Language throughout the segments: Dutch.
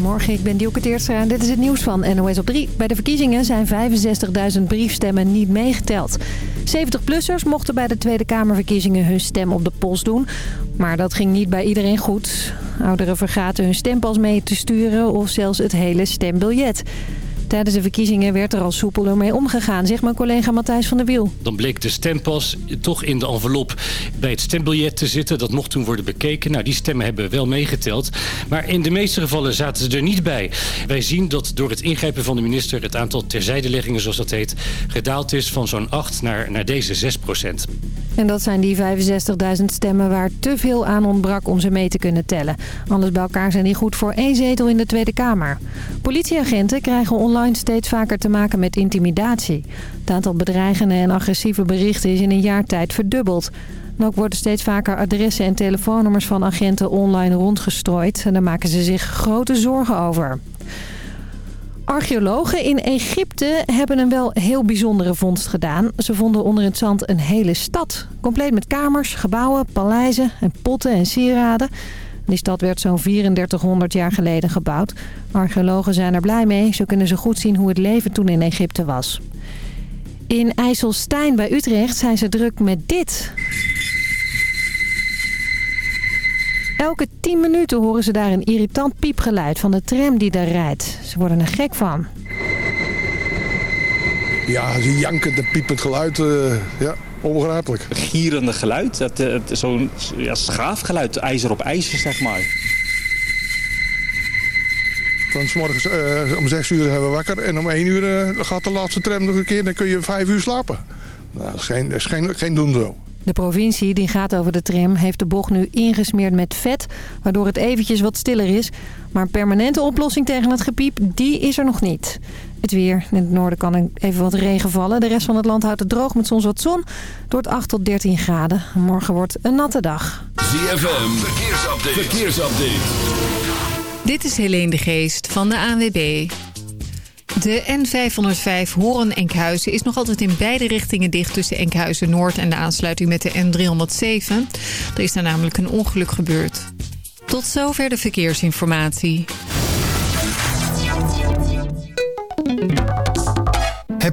Goedemorgen, ik ben Dielke Teerstra en dit is het nieuws van NOS op 3. Bij de verkiezingen zijn 65.000 briefstemmen niet meegeteld. 70-plussers mochten bij de Tweede Kamerverkiezingen hun stem op de post doen. Maar dat ging niet bij iedereen goed. Ouderen vergaten hun stempas mee te sturen of zelfs het hele stembiljet. Tijdens de verkiezingen werd er al soepeler mee omgegaan, zegt mijn collega Matthijs van der Wiel. Dan bleek de stempas toch in de envelop bij het stembiljet te zitten. Dat mocht toen worden bekeken. Nou, die stemmen hebben wel meegeteld. Maar in de meeste gevallen zaten ze er niet bij. Wij zien dat door het ingrijpen van de minister het aantal terzijdeleggingen, zoals dat heet, gedaald is van zo'n 8 naar, naar deze 6 procent. En dat zijn die 65.000 stemmen waar te veel aan ontbrak om ze mee te kunnen tellen. Anders bij elkaar zijn die goed voor één zetel in de Tweede Kamer. Politieagenten krijgen online steeds vaker te maken met intimidatie. Het aantal bedreigende en agressieve berichten is in een jaar tijd verdubbeld. Ook worden steeds vaker adressen en telefoonnummers van agenten online rondgestrooid. En daar maken ze zich grote zorgen over. Archeologen in Egypte hebben een wel heel bijzondere vondst gedaan. Ze vonden onder het zand een hele stad. Compleet met kamers, gebouwen, paleizen en potten en sieraden. Die stad werd zo'n 3400 jaar geleden gebouwd. Archeologen zijn er blij mee. Zo kunnen ze goed zien hoe het leven toen in Egypte was. In IJsselstein bij Utrecht zijn ze druk met dit. Elke 10 minuten horen ze daar een irritant piepgeluid van de tram die daar rijdt. Ze worden er gek van. Ja, zo'n jankend piepend geluid, uh, ja, onbegrijpelijk. Het gierende geluid, het, eh, het, zo'n ja, schaafgeluid, ijzer op ijzer, zeg maar. Van s morgens uh, om 6 uur zijn we wakker en om 1 uur gaat de laatste tram nog een keer. Dan kun je 5 uur slapen. Nou, dat is geen, dat is geen, geen doen zo. De provincie die gaat over de tram heeft de bocht nu ingesmeerd met vet... waardoor het eventjes wat stiller is. Maar een permanente oplossing tegen het gepiep, die is er nog niet. Het weer. In het noorden kan even wat regen vallen. De rest van het land houdt het droog met soms wat zon. Door 8 tot 13 graden. Morgen wordt een natte dag. ZFM, verkeersupdate. verkeersupdate. Dit is Helene de Geest van de ANWB. De N505 Horen-Enkhuizen is nog altijd in beide richtingen dicht... tussen Enkhuizen Noord en de aansluiting met de N307. Er is daar namelijk een ongeluk gebeurd. Tot zover de verkeersinformatie.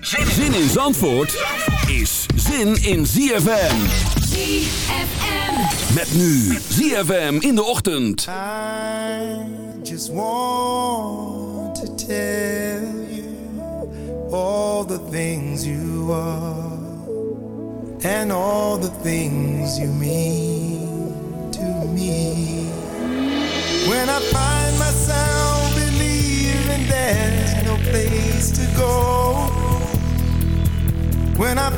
Zin in Zandvoort is zin in ZFM. ZFM. Met nu ZFM in de ochtend. I just want to tell you all the things you are and all the things you mean to me. When I find myself believing there's no place to go. When I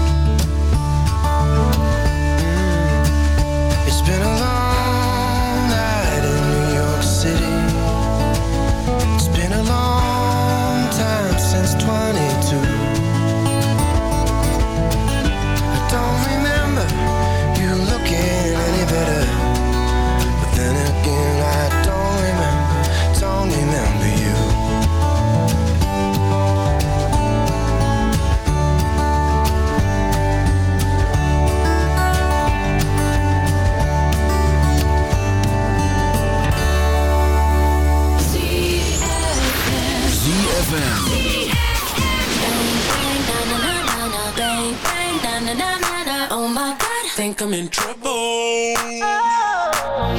think I'm in trouble. Oh.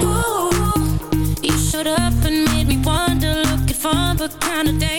Ooh, you showed up and made me wonder, looking fun but kinda dead.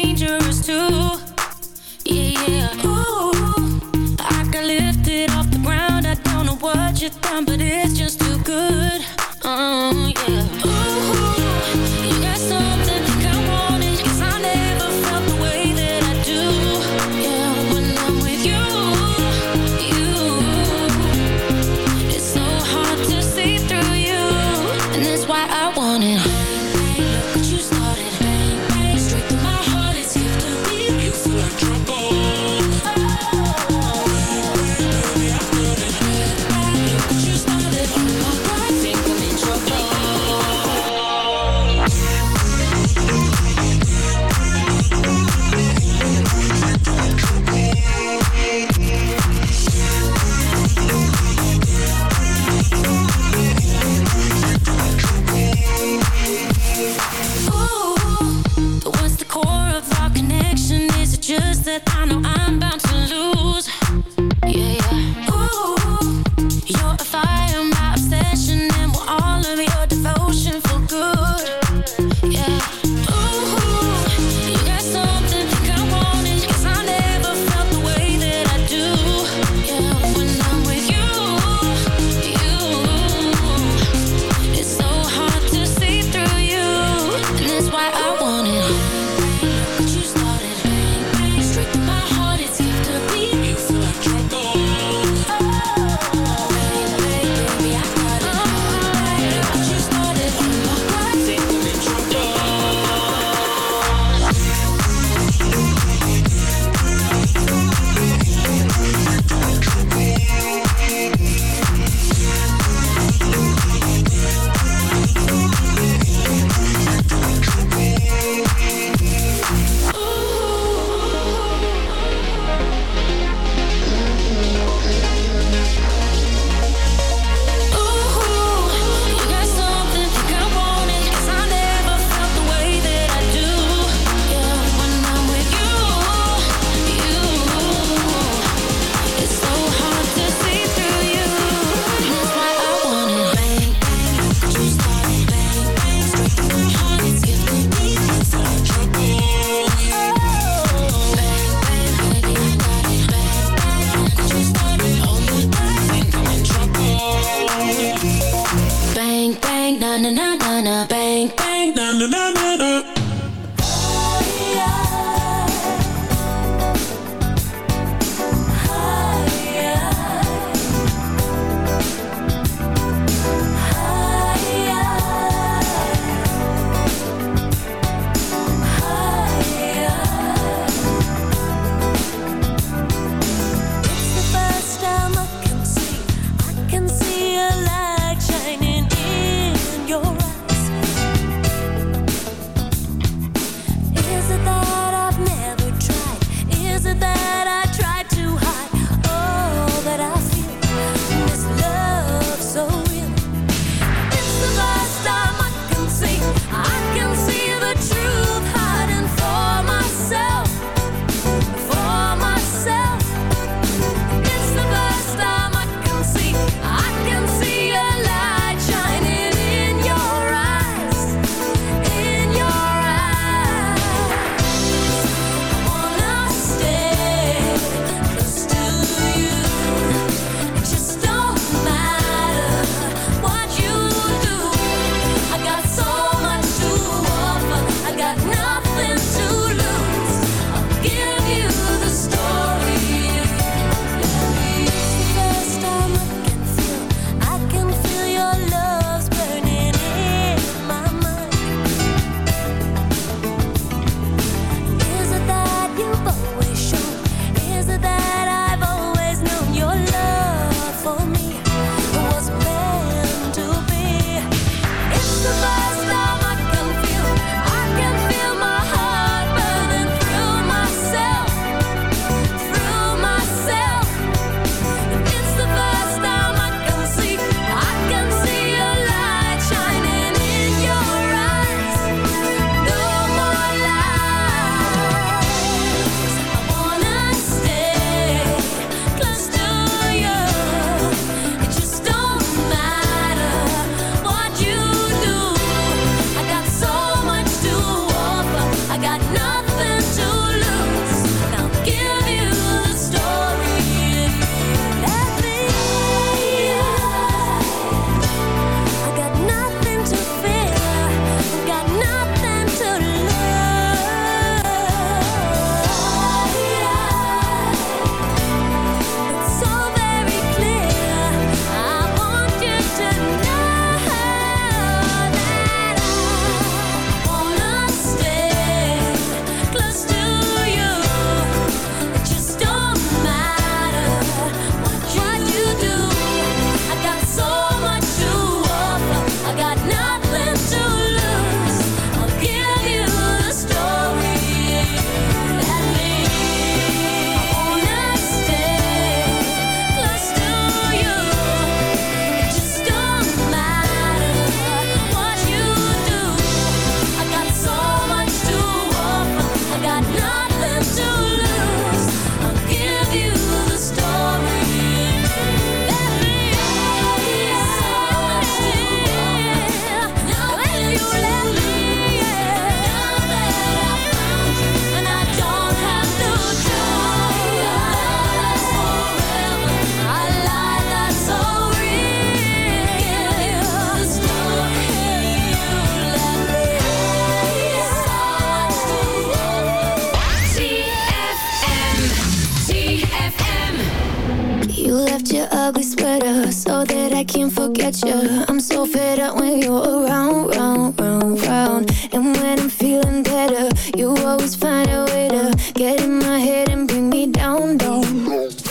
Forget you. I'm so fed up when you're around, round, round, round. And when I'm feeling better, you always find a way to get in my head and bring me down, down.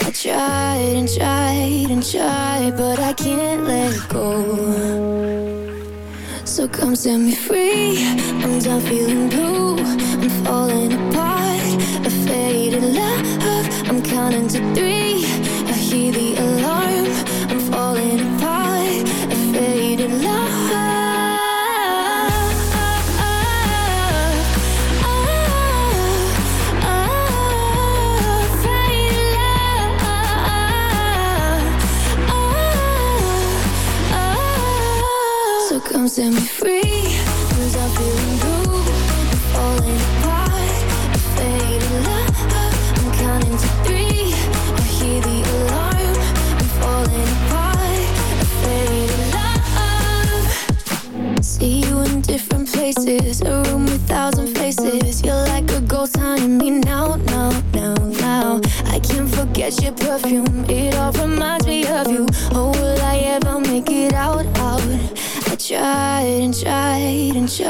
I tried and tried and tried, but I can't let go. So come set me free. I'm done feeling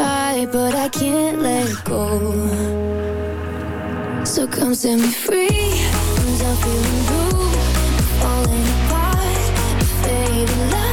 tried, but I can't let go. So come set me free. I'm done feeling blue. I'm falling apart. Faded love.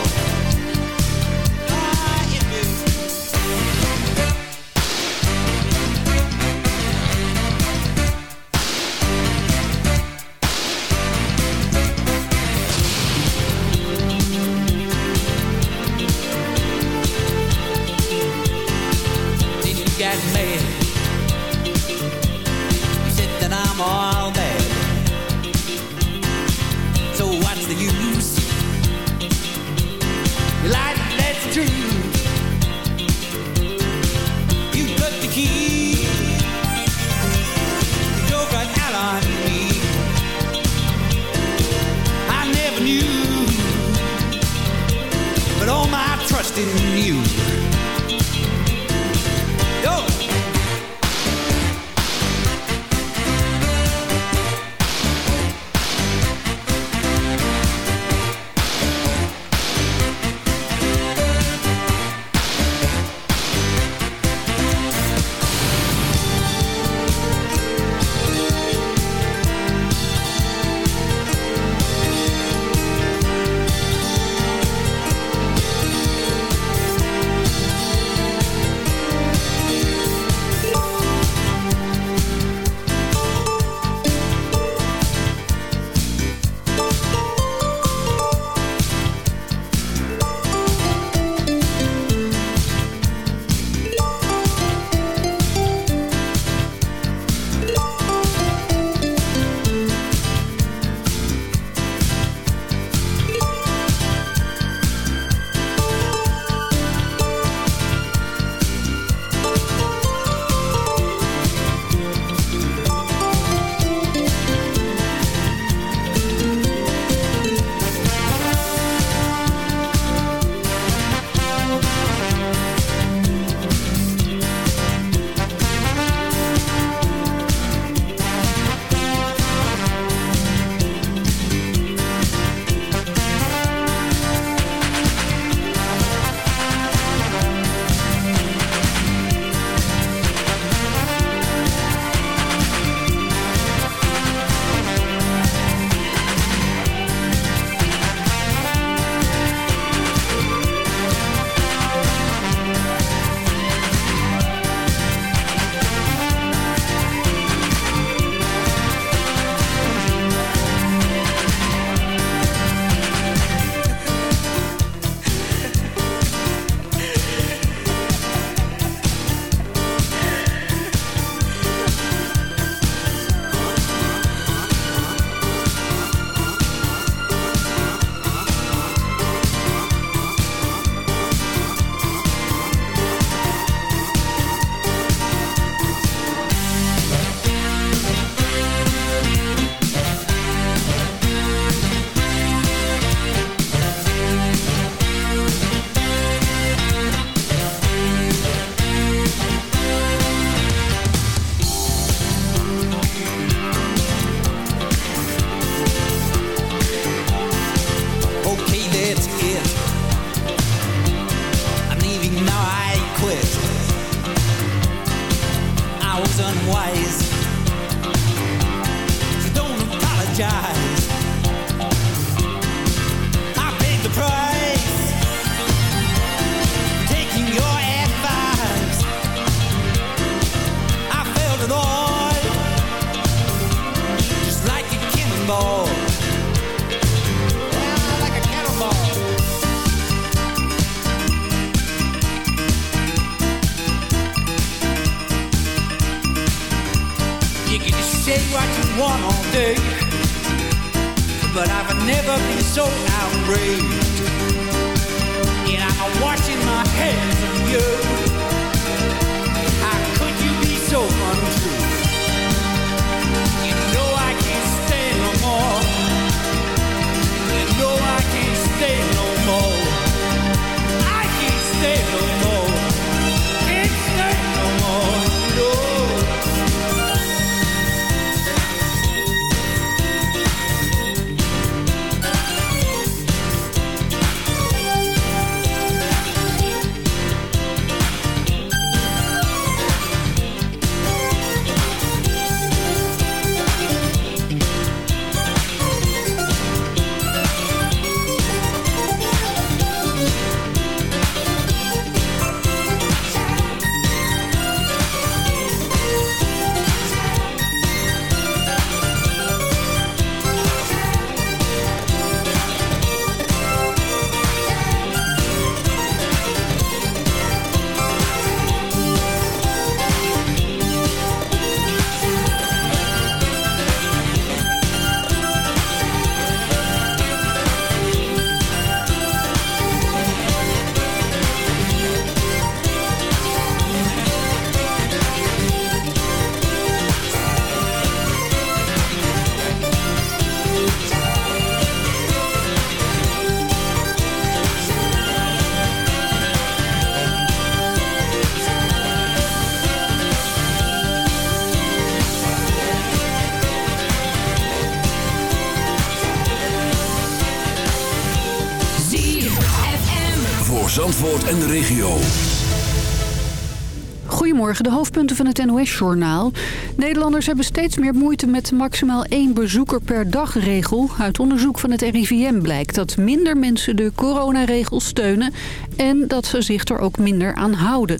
Hoofdpunten van het NOS-journaal. Nederlanders hebben steeds meer moeite met de maximaal één bezoeker per dag regel. Uit onderzoek van het RIVM blijkt dat minder mensen de coronaregels steunen... en dat ze zich er ook minder aan houden.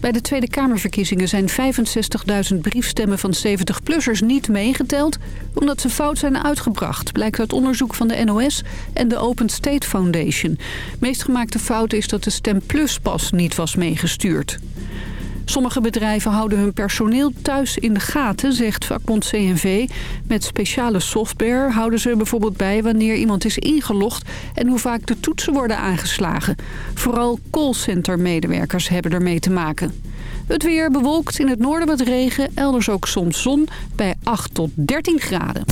Bij de Tweede Kamerverkiezingen zijn 65.000 briefstemmen van 70-plussers niet meegeteld... omdat ze fout zijn uitgebracht, blijkt uit onderzoek van de NOS en de Open State Foundation. Meest gemaakte fout is dat de Stem Plus pas niet was meegestuurd. Sommige bedrijven houden hun personeel thuis in de gaten, zegt vakbond CNV. Met speciale software houden ze bijvoorbeeld bij wanneer iemand is ingelogd... en hoe vaak de toetsen worden aangeslagen. Vooral callcenter-medewerkers hebben ermee te maken. Het weer bewolkt, in het noorden wat regen, elders ook soms zon... bij 8 tot 13 graden.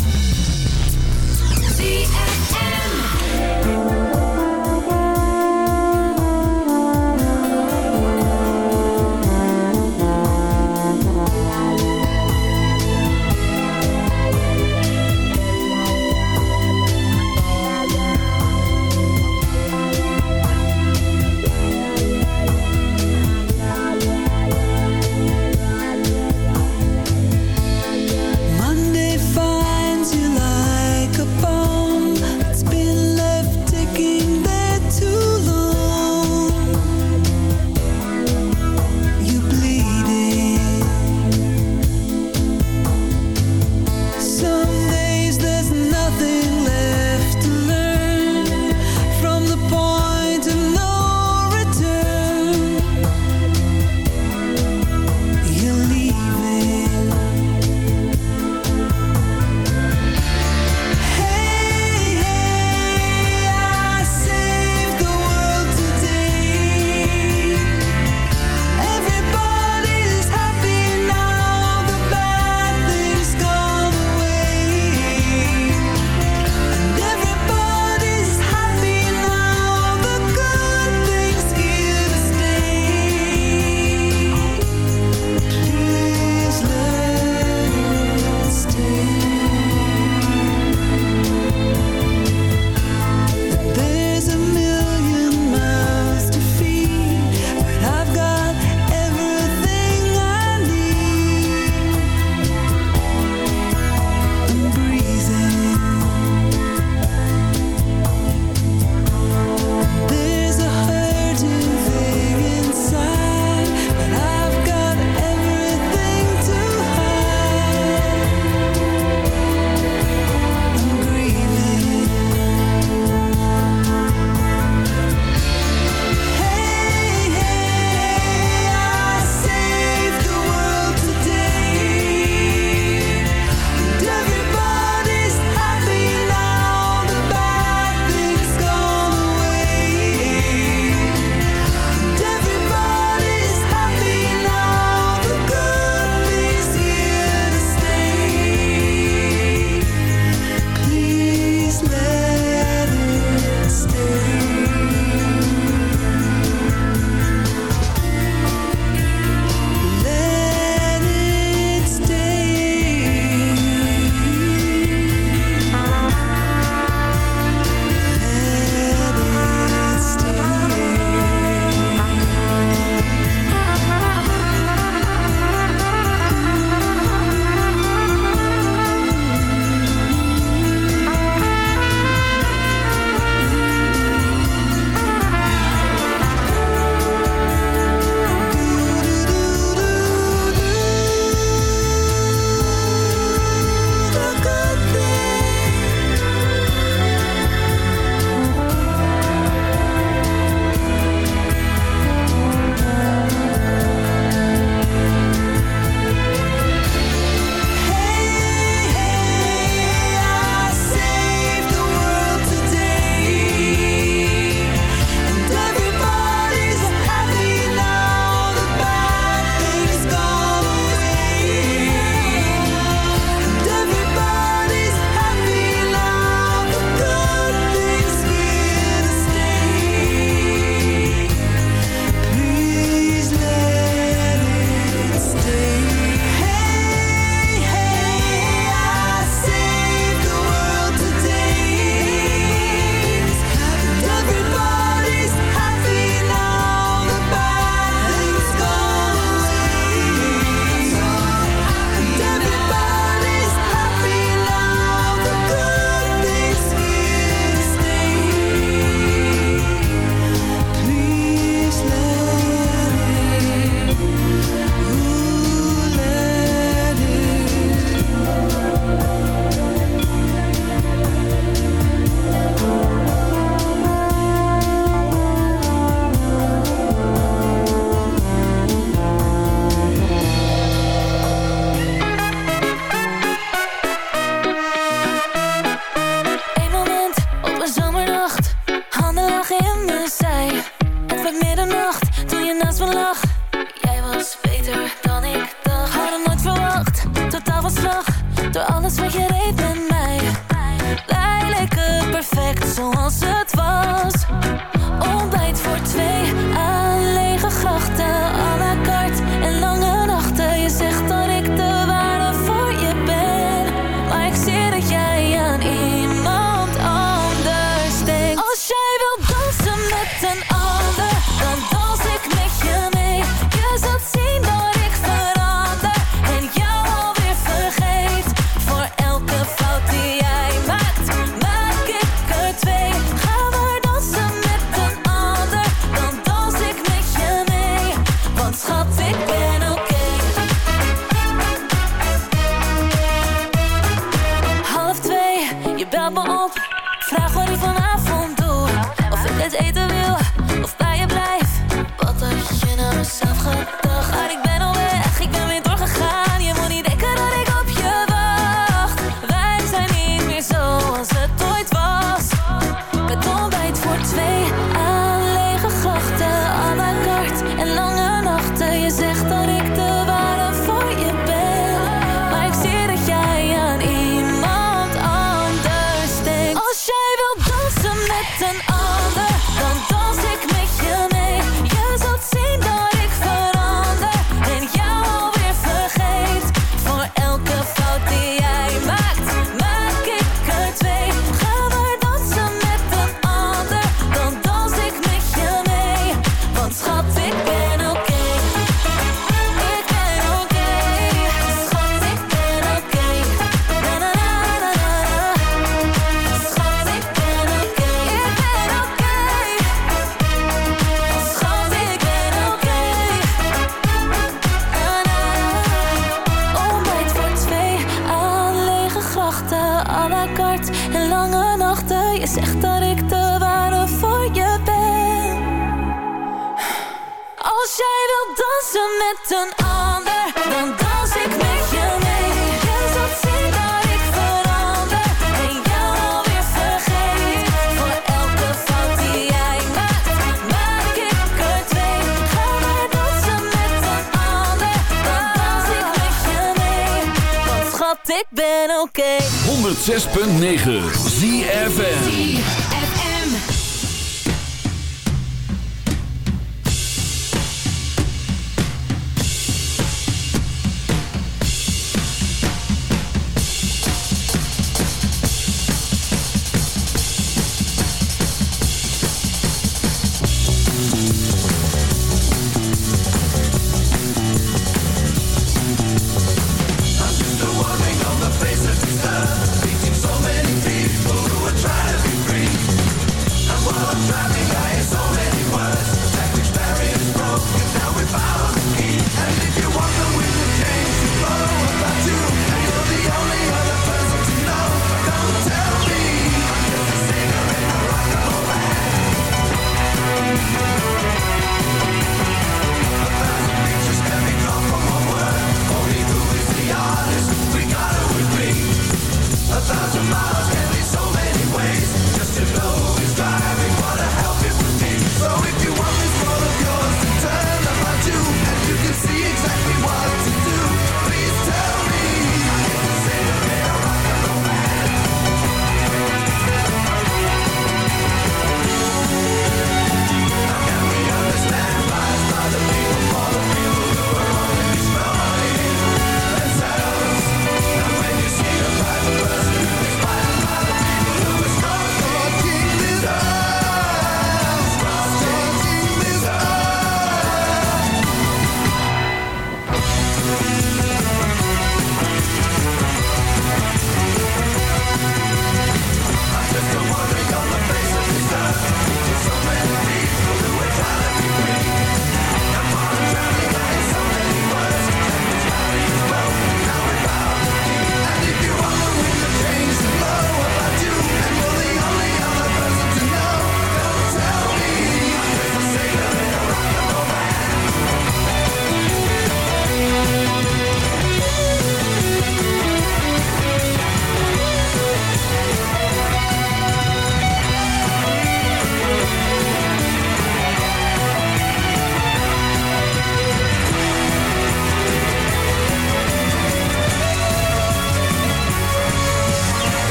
Schat, ik ben oké. 106.9 ZFM.